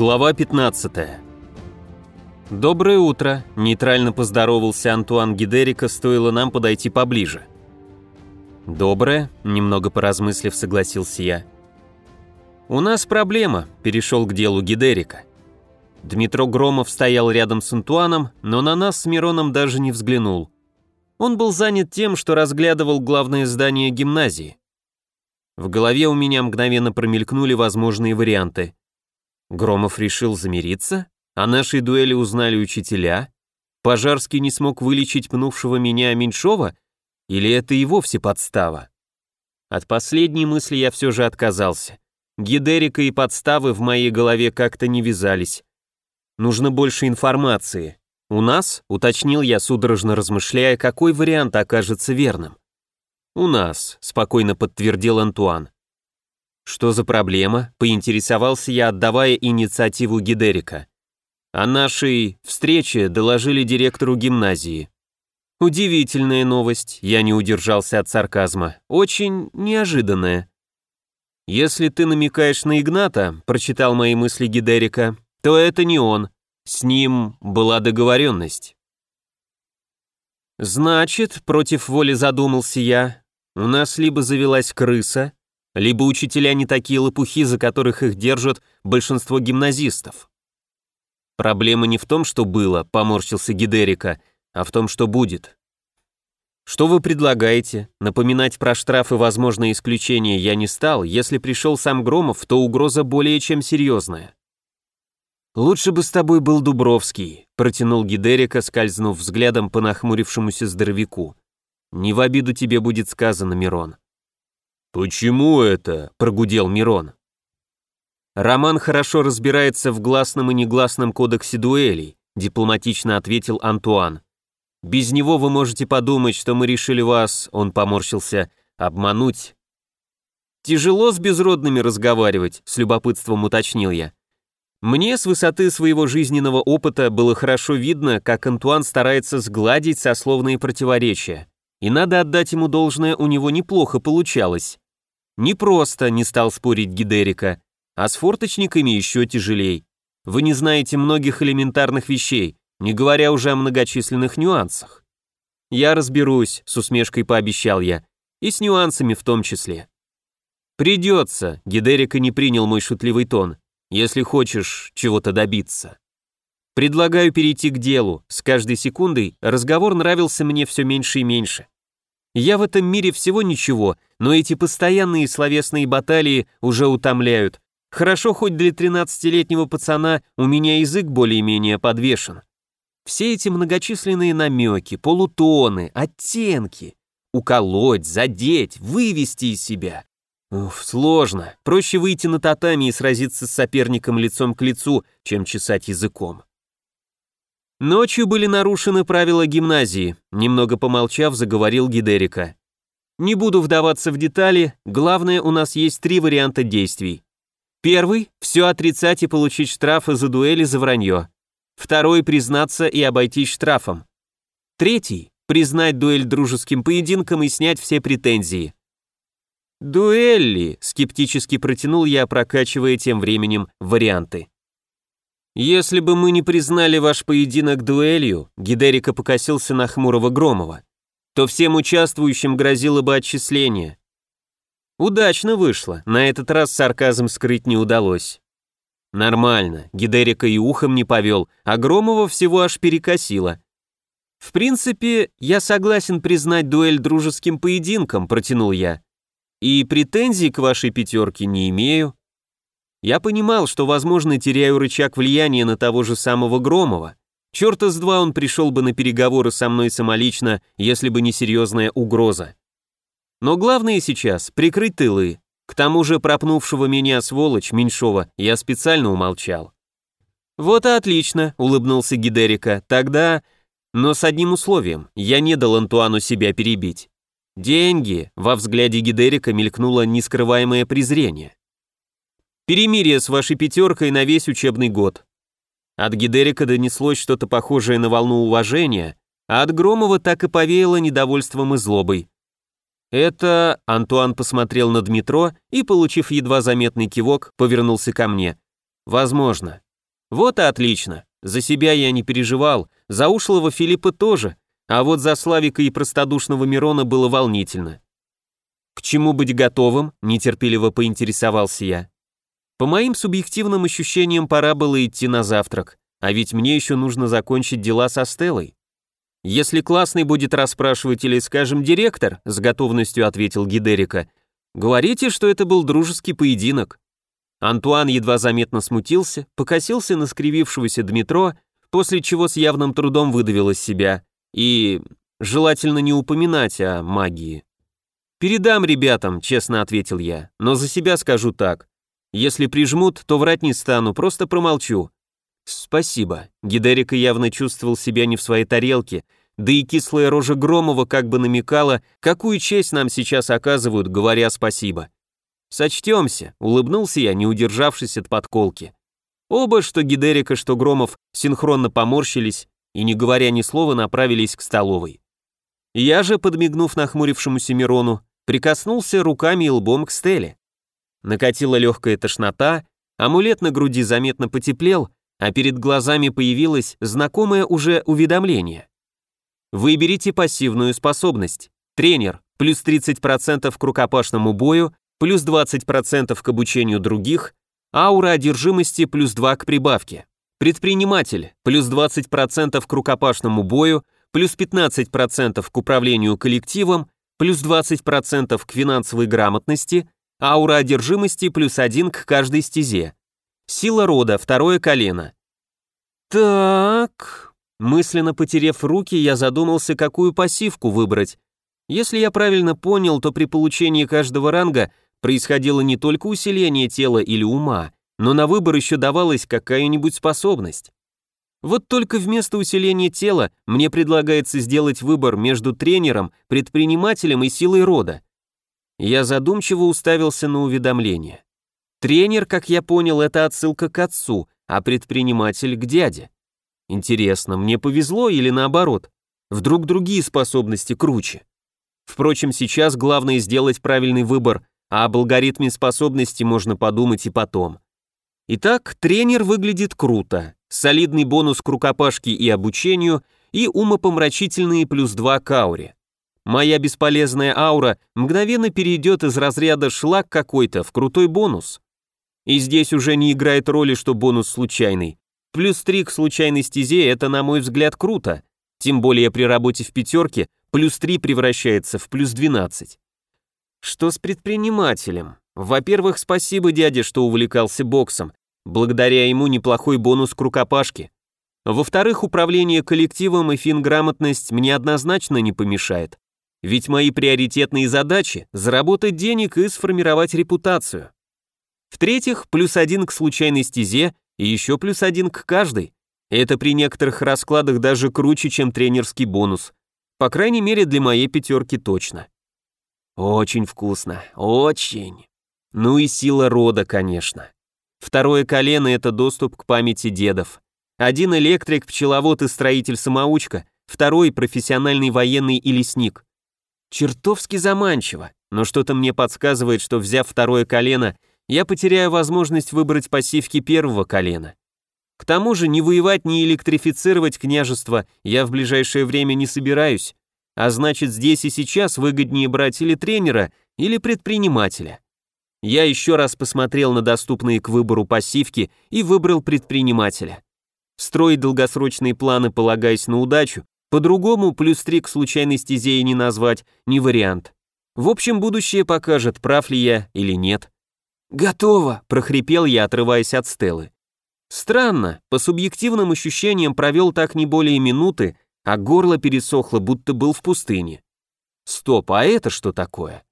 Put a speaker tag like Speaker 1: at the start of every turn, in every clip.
Speaker 1: Глава 15. «Доброе утро», — нейтрально поздоровался Антуан Гидерика, стоило нам подойти поближе. «Доброе», — немного поразмыслив, согласился я. «У нас проблема», — перешел к делу Гидерика. Дмитро Громов стоял рядом с Антуаном, но на нас с Мироном даже не взглянул. Он был занят тем, что разглядывал главное здание гимназии. В голове у меня мгновенно промелькнули возможные варианты. Громов решил замириться? О нашей дуэли узнали учителя? Пожарский не смог вылечить пнувшего меня Меньшова? Или это и вовсе подстава? От последней мысли я все же отказался. Гидерика и подставы в моей голове как-то не вязались. Нужно больше информации. У нас, уточнил я, судорожно размышляя, какой вариант окажется верным. У нас, спокойно подтвердил Антуан. Что за проблема? Поинтересовался я, отдавая инициативу Гидерика. О нашей встрече доложили директору гимназии. Удивительная новость, я не удержался от сарказма. Очень неожиданная. «Если ты намекаешь на Игната», — прочитал мои мысли Гидерика, то это не он. С ним была договоренность. Значит, против воли задумался я, у нас либо завелась крыса, либо учителя не такие лопухи, за которых их держат большинство гимназистов. Проблема не в том, что было, поморщился Гидерика, а в том, что будет. Что вы предлагаете? Напоминать про штрафы возможные исключения я не стал, если пришел сам Громов, то угроза более чем серьезная. «Лучше бы с тобой был Дубровский», — протянул Гидерика, скользнув взглядом по нахмурившемуся здоровяку. «Не в обиду тебе будет сказано, Мирон».
Speaker 2: «Почему это?» — прогудел Мирон.
Speaker 1: «Роман хорошо разбирается в гласном и негласном кодексе дуэлей», — дипломатично ответил Антуан. Без него вы можете подумать, что мы решили вас, он поморщился, обмануть. Тяжело с безродными разговаривать, с любопытством уточнил я. Мне с высоты своего жизненного опыта было хорошо видно, как Антуан старается сгладить сословные противоречия. И надо отдать ему должное, у него неплохо получалось. Не просто, не стал спорить Гидерика, а с форточниками еще тяжелей. Вы не знаете многих элементарных вещей, не говоря уже о многочисленных нюансах. Я разберусь, с усмешкой пообещал я, и с нюансами в том числе. Придется, Гидерика не принял мой шутливый тон, если хочешь чего-то добиться. Предлагаю перейти к делу, с каждой секундой разговор нравился мне все меньше и меньше. Я в этом мире всего ничего, но эти постоянные словесные баталии уже утомляют. Хорошо, хоть для 13-летнего пацана у меня язык более-менее подвешен. Все эти многочисленные намеки, полутоны, оттенки. Уколоть, задеть, вывести из себя. Уф, сложно. Проще выйти на татами и сразиться с соперником лицом к лицу, чем чесать языком. Ночью были нарушены правила гимназии, немного помолчав, заговорил Гидерика. Не буду вдаваться в детали, главное, у нас есть три варианта действий. Первый – все отрицать и получить штрафы за дуэли за вранье. Второй – признаться и обойтись штрафом. Третий – признать дуэль дружеским поединком и снять все претензии. «Дуэлли», – скептически протянул я, прокачивая тем временем варианты. «Если бы мы не признали ваш поединок дуэлью», – Гидерика покосился на хмурого Громова, то всем участвующим грозило бы отчисление. Удачно вышло, на этот раз сарказм скрыть не удалось. Нормально, Гидерика и ухом не повел, а Громова всего аж перекосило. В принципе, я согласен признать дуэль дружеским поединком, протянул я. И претензий к вашей пятерке не имею. Я понимал, что, возможно, теряю рычаг влияния на того же самого Громова. Черта с два он пришел бы на переговоры со мной самолично, если бы не серьезная угроза. Но главное сейчас — прикрыть тылы, к тому же пропнувшего меня сволочь Меньшова я специально умолчал. «Вот и отлично», — улыбнулся Гидерика. «Тогда...» Но с одним условием, я не дал Антуану себя перебить. «Деньги!» — во взгляде Гидерика мелькнуло нескрываемое презрение. «Перемирие с вашей пятеркой на весь учебный год». От Гидерика донеслось что-то похожее на волну уважения, а от Громова так и повеяло недовольством и злобой. «Это...» — Антуан посмотрел на Дмитро и, получив едва заметный кивок, повернулся ко мне. «Возможно. Вот и отлично. За себя я не переживал, за ушлого Филиппа тоже, а вот за Славика и простодушного Мирона было волнительно. К чему быть готовым? нетерпеливо поинтересовался я. По моим субъективным ощущениям, пора было идти на завтрак, а ведь мне еще нужно закончить дела со Стеллой. Если классный будет расспрашивать или, скажем, директор, с готовностью ответил Гидерика, говорите, что это был дружеский поединок. Антуан едва заметно смутился, покосился на скривившегося Дмитро, после чего с явным трудом выдавил из себя. И желательно не упоминать о магии. «Передам ребятам», — честно ответил я, «но за себя скажу так. Если прижмут, то врать не стану, просто промолчу». «Спасибо». Гидерика явно чувствовал себя не в своей тарелке, да и кислая рожа Громова как бы намекала, какую честь нам сейчас оказывают, говоря спасибо. «Сочтемся», — улыбнулся я, не удержавшись от подколки. Оба, что Гидерика, что Громов, синхронно поморщились и, не говоря ни слова, направились к столовой. Я же, подмигнув нахмурившемуся Мирону, прикоснулся руками и лбом к Стеле. Накатила легкая тошнота, амулет на груди заметно потеплел, а перед глазами появилось знакомое уже уведомление. Выберите пассивную способность. Тренер, плюс 30% к рукопашному бою, плюс 20% к обучению других, аура одержимости плюс 2 к прибавке. Предприниматель, плюс 20% к рукопашному бою, плюс 15% к управлению коллективом, плюс 20% к финансовой грамотности, аура одержимости плюс 1 к каждой стезе. Сила рода, второе колено. Так, мысленно потерев руки, я задумался, какую пассивку выбрать. Если я правильно понял, то при получении каждого ранга происходило не только усиление тела или ума, но на выбор еще давалась какая-нибудь способность. Вот только вместо усиления тела мне предлагается сделать выбор между тренером, предпринимателем и силой рода. Я задумчиво уставился на уведомление. Тренер, как я понял, это отсылка к отцу, а предприниматель к дяде. Интересно, мне повезло или наоборот? Вдруг другие способности круче? Впрочем, сейчас главное сделать правильный выбор, а об алгоритме способности можно подумать и потом. Итак, тренер выглядит круто. Солидный бонус к рукопашке и обучению и умопомрачительные плюс 2 к ауре. Моя бесполезная аура мгновенно перейдет из разряда шлак какой-то в крутой бонус. И здесь уже не играет роли, что бонус случайный. Плюс 3 к случайной стезе это, на мой взгляд, круто. Тем более при работе в пятерке плюс 3 превращается в плюс 12. Что с предпринимателем? Во-первых, спасибо дяде, что увлекался боксом. Благодаря ему неплохой бонус к рукопашке. Во-вторых, управление коллективом и финграмотность мне однозначно не помешает. Ведь мои приоритетные задачи – заработать денег и сформировать репутацию. В-третьих, плюс один к случайной стезе и еще плюс один к каждой. Это при некоторых раскладах даже круче, чем тренерский бонус. По крайней мере, для моей пятерки точно. Очень вкусно, очень. Ну и сила рода, конечно. Второе колено — это доступ к памяти дедов. Один электрик, пчеловод и строитель-самоучка, второй — профессиональный военный и лесник. Чертовски заманчиво, но что-то мне подсказывает, что взяв второе колено, я потеряю возможность выбрать пассивки первого колена. К тому же ни воевать, ни электрифицировать княжество я в ближайшее время не собираюсь, а значит здесь и сейчас выгоднее брать или тренера, или предпринимателя. Я еще раз посмотрел на доступные к выбору пассивки и выбрал предпринимателя. Строить долгосрочные планы, полагаясь на удачу, по-другому плюс три к случайной стезе не назвать, не вариант. В общем, будущее покажет, прав ли я или нет. «Готово!» – прохрипел я, отрываясь от Стеллы. Странно, по субъективным ощущениям провел так не более минуты, а горло пересохло, будто был в пустыне. Стоп, а это что такое?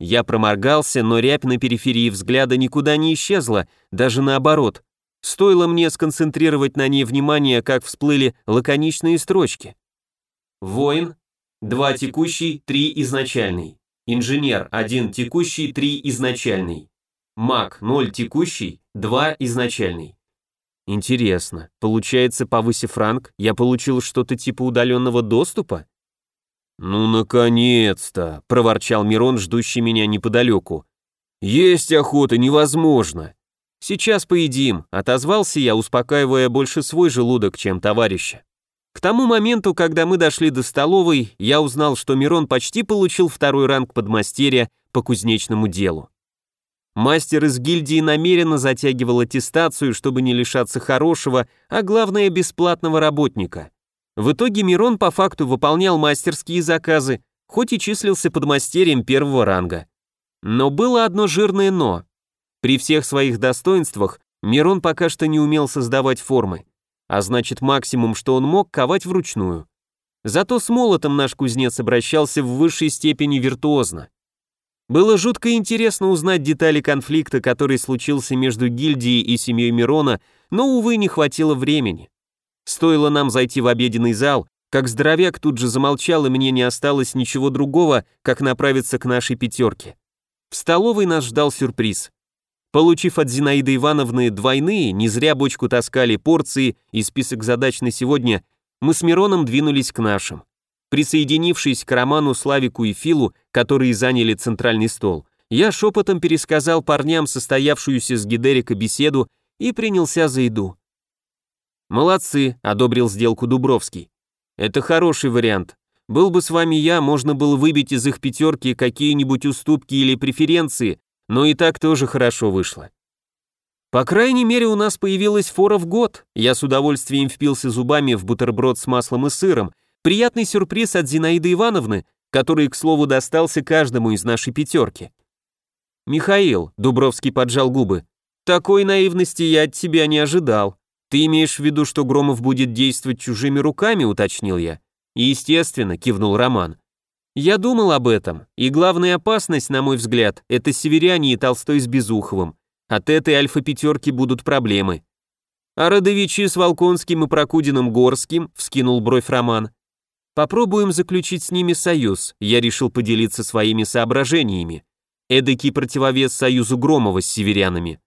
Speaker 1: Я проморгался, но рябь на периферии взгляда никуда не исчезла, даже наоборот. Стоило мне сконцентрировать на ней внимание, как всплыли лаконичные строчки. Воин, два текущий, три изначальный. Инженер, один текущий, три изначальный. Маг, ноль текущий, два изначальный. Интересно, получается, повысив ранг, я получил что-то типа удаленного доступа? «Ну, наконец-то!» — проворчал Мирон, ждущий меня неподалеку. «Есть охота невозможно!» «Сейчас поедим», — отозвался я, успокаивая больше свой желудок, чем товарища. К тому моменту, когда мы дошли до столовой, я узнал, что Мирон почти получил второй ранг подмастерья по кузнечному делу. Мастер из гильдии намеренно затягивал аттестацию, чтобы не лишаться хорошего, а главное бесплатного работника. В итоге Мирон по факту выполнял мастерские заказы, хоть и числился подмастерьем первого ранга. Но было одно жирное «но». При всех своих достоинствах Мирон пока что не умел создавать формы, а значит максимум, что он мог, ковать вручную. Зато с молотом наш кузнец обращался в высшей степени виртуозно. Было жутко интересно узнать детали конфликта, который случился между гильдией и семьей Мирона, но, увы, не хватило времени. Стоило нам зайти в обеденный зал, как здоровяк тут же замолчал, и мне не осталось ничего другого, как направиться к нашей пятерке. В столовой нас ждал сюрприз. Получив от Зинаиды Ивановны двойные, не зря бочку таскали порции и список задач на сегодня, мы с Мироном двинулись к нашим. Присоединившись к Роману, Славику и Филу, которые заняли центральный стол, я шепотом пересказал парням состоявшуюся с Гидерика беседу и принялся за еду. «Молодцы», — одобрил сделку Дубровский. «Это хороший вариант. Был бы с вами я, можно было выбить из их пятерки какие-нибудь уступки или преференции, но и так тоже хорошо вышло. По крайней мере, у нас появилась фора в год. Я с удовольствием впился зубами в бутерброд с маслом и сыром. Приятный сюрприз от Зинаиды Ивановны, который, к слову, достался каждому из нашей пятерки. «Михаил», — Дубровский поджал губы, — «такой наивности я от тебя не ожидал. Ты имеешь в виду, что Громов будет действовать чужими руками?» — уточнил я. «Естественно», — кивнул Роман. Я думал об этом, и главная опасность, на мой взгляд, это северяне и Толстой с Безуховым. От этой альфа-пятерки будут проблемы. А родовичи с Волконским и Прокудиным Горским, вскинул бровь Роман. Попробуем заключить с ними союз, я решил поделиться своими соображениями. Эдакий противовес союзу Громова с северянами.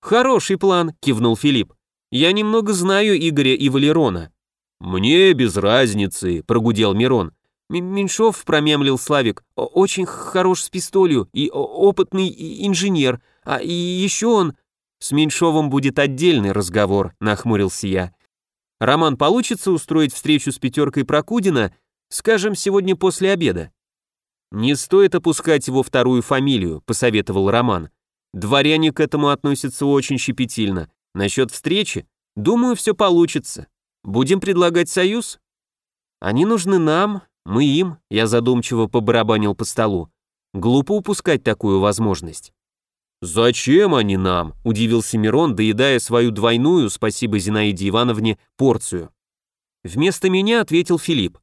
Speaker 1: Хороший план, кивнул Филипп. Я немного знаю Игоря и Валерона.
Speaker 2: Мне без разницы, прогудел Мирон.
Speaker 1: Меньшов, промемлил Славик, очень хорош с пистолью и опытный инженер, а и еще он... С Меньшовым будет отдельный разговор, нахмурился я. Роман, получится устроить встречу с пятеркой Прокудина, скажем, сегодня после обеда? Не стоит опускать его вторую фамилию, посоветовал Роман. Дворяне к этому относятся очень щепетильно. Насчет встречи, думаю, все получится. Будем предлагать союз? Они нужны нам, мы им, я задумчиво побарабанил по столу. Глупо упускать такую возможность.
Speaker 2: «Зачем они нам?» – удивился Мирон, доедая свою двойную, спасибо Зинаиде Ивановне, порцию.
Speaker 1: Вместо меня ответил Филипп.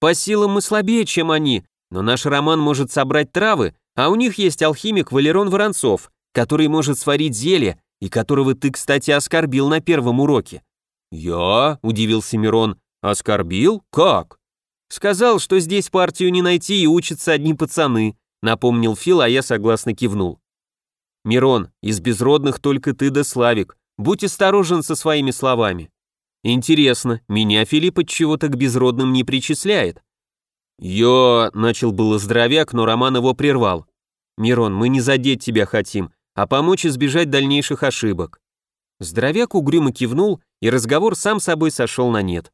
Speaker 1: «По силам мы слабее, чем они, но наш Роман может собрать травы, а у них есть алхимик Валерон Воронцов, который может сварить зелье, и которого ты, кстати, оскорбил на первом уроке».
Speaker 2: «Я?» – удивился Мирон. «Оскорбил? Как?»
Speaker 1: «Сказал, что здесь партию не найти и учатся одни пацаны», напомнил Фил, а я согласно кивнул. «Мирон, из безродных только ты да Славик. Будь осторожен со своими словами». «Интересно, меня Филипп от чего-то к безродным не причисляет».
Speaker 2: «Я...» — начал было здоровяк, но Роман его прервал.
Speaker 1: «Мирон, мы не задеть тебя хотим, а помочь избежать дальнейших ошибок». Здоровяк угрюмо кивнул, и разговор сам собой сошел на нет.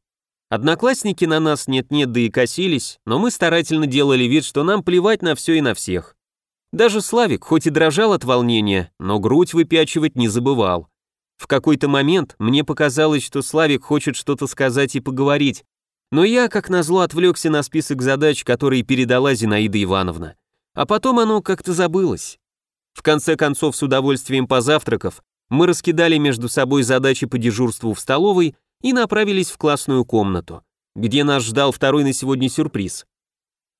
Speaker 1: Одноклассники на нас нет-нет, да и косились, но мы старательно делали вид, что нам плевать на все и на всех. Даже Славик, хоть и дрожал от волнения, но грудь выпячивать не забывал. В какой-то момент мне показалось, что Славик хочет что-то сказать и поговорить, но я, как назло, отвлекся на список задач, которые передала Зинаида Ивановна. А потом оно как-то забылось. В конце концов, с удовольствием позавтракав, мы раскидали между собой задачи по дежурству в столовой и направились в классную комнату, где нас ждал второй на сегодня сюрприз.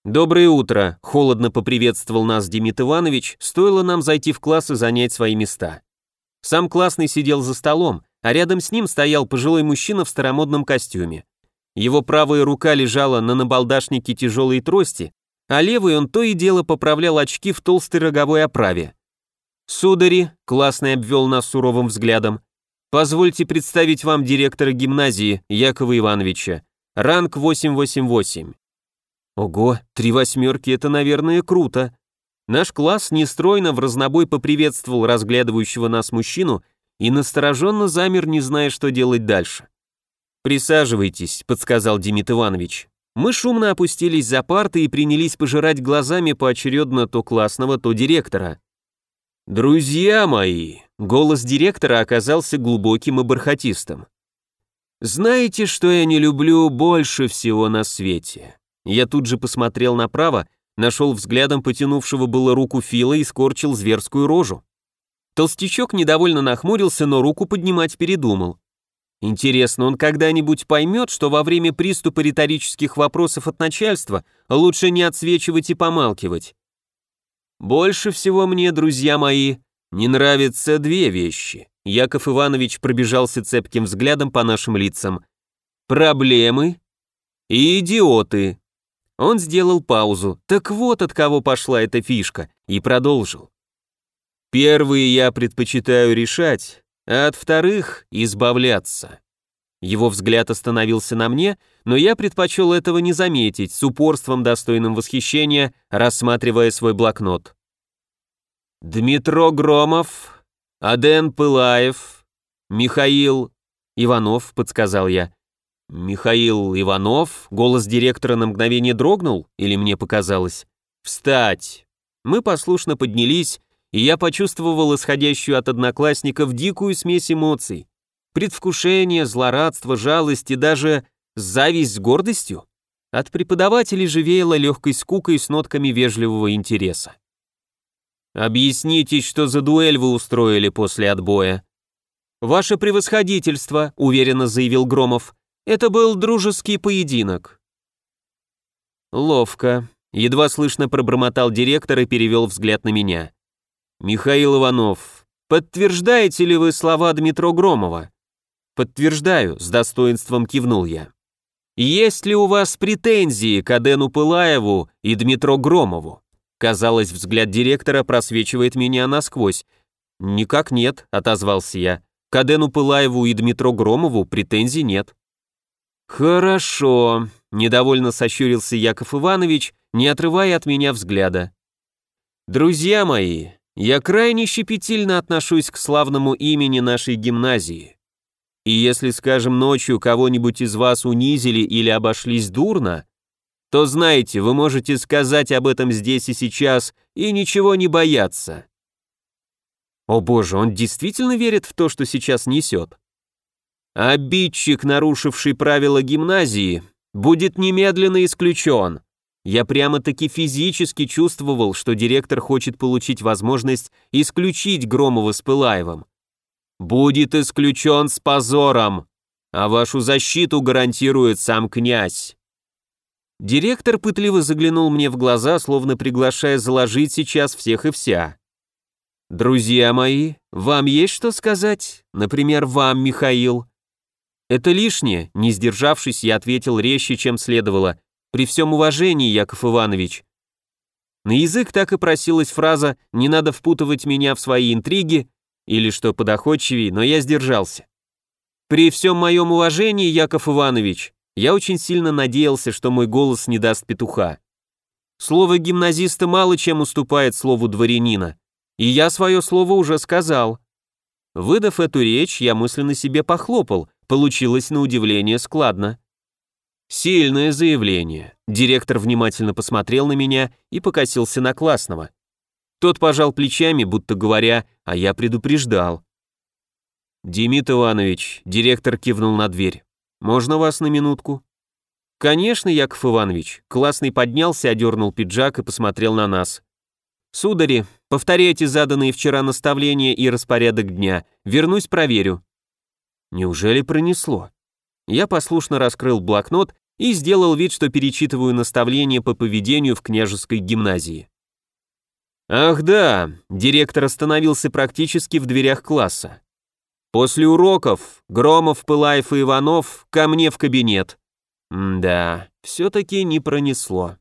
Speaker 1: «Доброе утро», — холодно поприветствовал нас Демид Иванович, стоило нам зайти в класс и занять свои места. Сам классный сидел за столом, а рядом с ним стоял пожилой мужчина в старомодном костюме. Его правая рука лежала на набалдашнике тяжелой трости, а левый он то и дело поправлял очки в толстой роговой оправе. «Судари», — классный обвел нас суровым взглядом, Позвольте представить вам директора гимназии Якова Ивановича. Ранг 888. Ого, три восьмерки, это, наверное, круто. Наш класс нестройно в разнобой поприветствовал разглядывающего нас мужчину и настороженно замер, не зная, что делать дальше. «Присаживайтесь», — подсказал Демид Иванович. Мы шумно опустились за парты и принялись пожирать глазами поочередно то классного, то директора. «Друзья мои!» — голос директора оказался глубоким и бархатистым. «Знаете, что я не люблю больше всего на свете?» Я тут же посмотрел направо, нашел взглядом потянувшего было руку Фила и скорчил зверскую рожу. Толстячок недовольно нахмурился, но руку поднимать передумал. Интересно, он когда-нибудь поймет, что во время приступа риторических вопросов от начальства лучше не отсвечивать и помалкивать? Больше всего мне, друзья мои, не нравятся две вещи. Яков Иванович пробежался цепким взглядом по нашим лицам. Проблемы и идиоты. Он сделал паузу. Так вот от кого пошла эта фишка. И продолжил. Первые я предпочитаю решать, а от вторых избавляться. Его взгляд остановился на мне, но я предпочел этого не заметить, с упорством достойным восхищения, рассматривая свой блокнот. Дмитро Громов, Аден Пылаев, Михаил Иванов, подсказал я. Михаил Иванов, голос директора на мгновение дрогнул, или мне показалось? Встать! Мы послушно поднялись, и я почувствовал исходящую от одноклассников дикую смесь эмоций. Предвкушение, злорадство, жалость и даже зависть с гордостью. От преподавателей же веяло легкой скукой с нотками вежливого интереса. «Объясните, что за дуэль вы устроили после отбоя?» «Ваше превосходительство», — уверенно заявил Громов, — «это был дружеский поединок». «Ловко», — едва слышно пробормотал директор и перевел взгляд на меня. «Михаил Иванов, подтверждаете ли вы слова Дмитро Громова?» «Подтверждаю», — с достоинством кивнул я. «Есть ли у вас претензии к Адену Пылаеву и Дмитро Громову?» Казалось, взгляд директора просвечивает меня насквозь. «Никак нет», — отозвался я. «К Адену Пылаеву и Дмитро Громову претензий нет». «Хорошо», — недовольно сощурился Яков Иванович, не отрывая от меня взгляда. «Друзья мои, я крайне щепетильно отношусь к славному имени нашей гимназии. И если, скажем, ночью кого-нибудь из вас унизили или обошлись дурно, то знаете, вы можете сказать об этом здесь и сейчас и ничего не бояться. О боже, он действительно верит в то, что сейчас несет. Обидчик, нарушивший правила гимназии, будет немедленно исключен. Я прямо-таки физически чувствовал, что директор хочет получить возможность исключить Громова с Пылаевым. «Будет исключен с позором, а вашу защиту гарантирует сам князь». Директор пытливо заглянул мне в глаза, словно приглашая заложить сейчас всех и вся. «Друзья мои, вам есть что сказать? Например, вам, Михаил?» «Это лишнее», — не сдержавшись, я ответил резче, чем следовало. При всем уважении, Яков Иванович. На язык так и просилась фраза «не надо впутывать меня в свои интриги» или что подоходчивее, но я сдержался. При всем моем уважении, Яков Иванович, я очень сильно надеялся, что мой голос не даст петуха. Слово гимназиста мало чем уступает слову дворянина, и я свое слово уже сказал. Выдав эту речь, я мысленно себе похлопал, получилось на удивление складно. Сильное заявление. Директор внимательно посмотрел на меня и покосился на классного. Тот пожал плечами, будто говоря, а я предупреждал. «Демид Иванович», — директор кивнул на дверь, — «можно вас на минутку?» «Конечно, Яков Иванович». Классный поднялся, одернул пиджак и посмотрел на нас. «Судари, повторяйте заданные вчера наставления и распорядок дня. Вернусь, проверю». Неужели пронесло? Я послушно раскрыл блокнот и сделал вид, что перечитываю наставления по поведению в княжеской гимназии. Ах да, директор остановился практически в дверях класса. После уроков Громов, Пылаев и Иванов ко мне в кабинет. М да, все-таки не пронесло.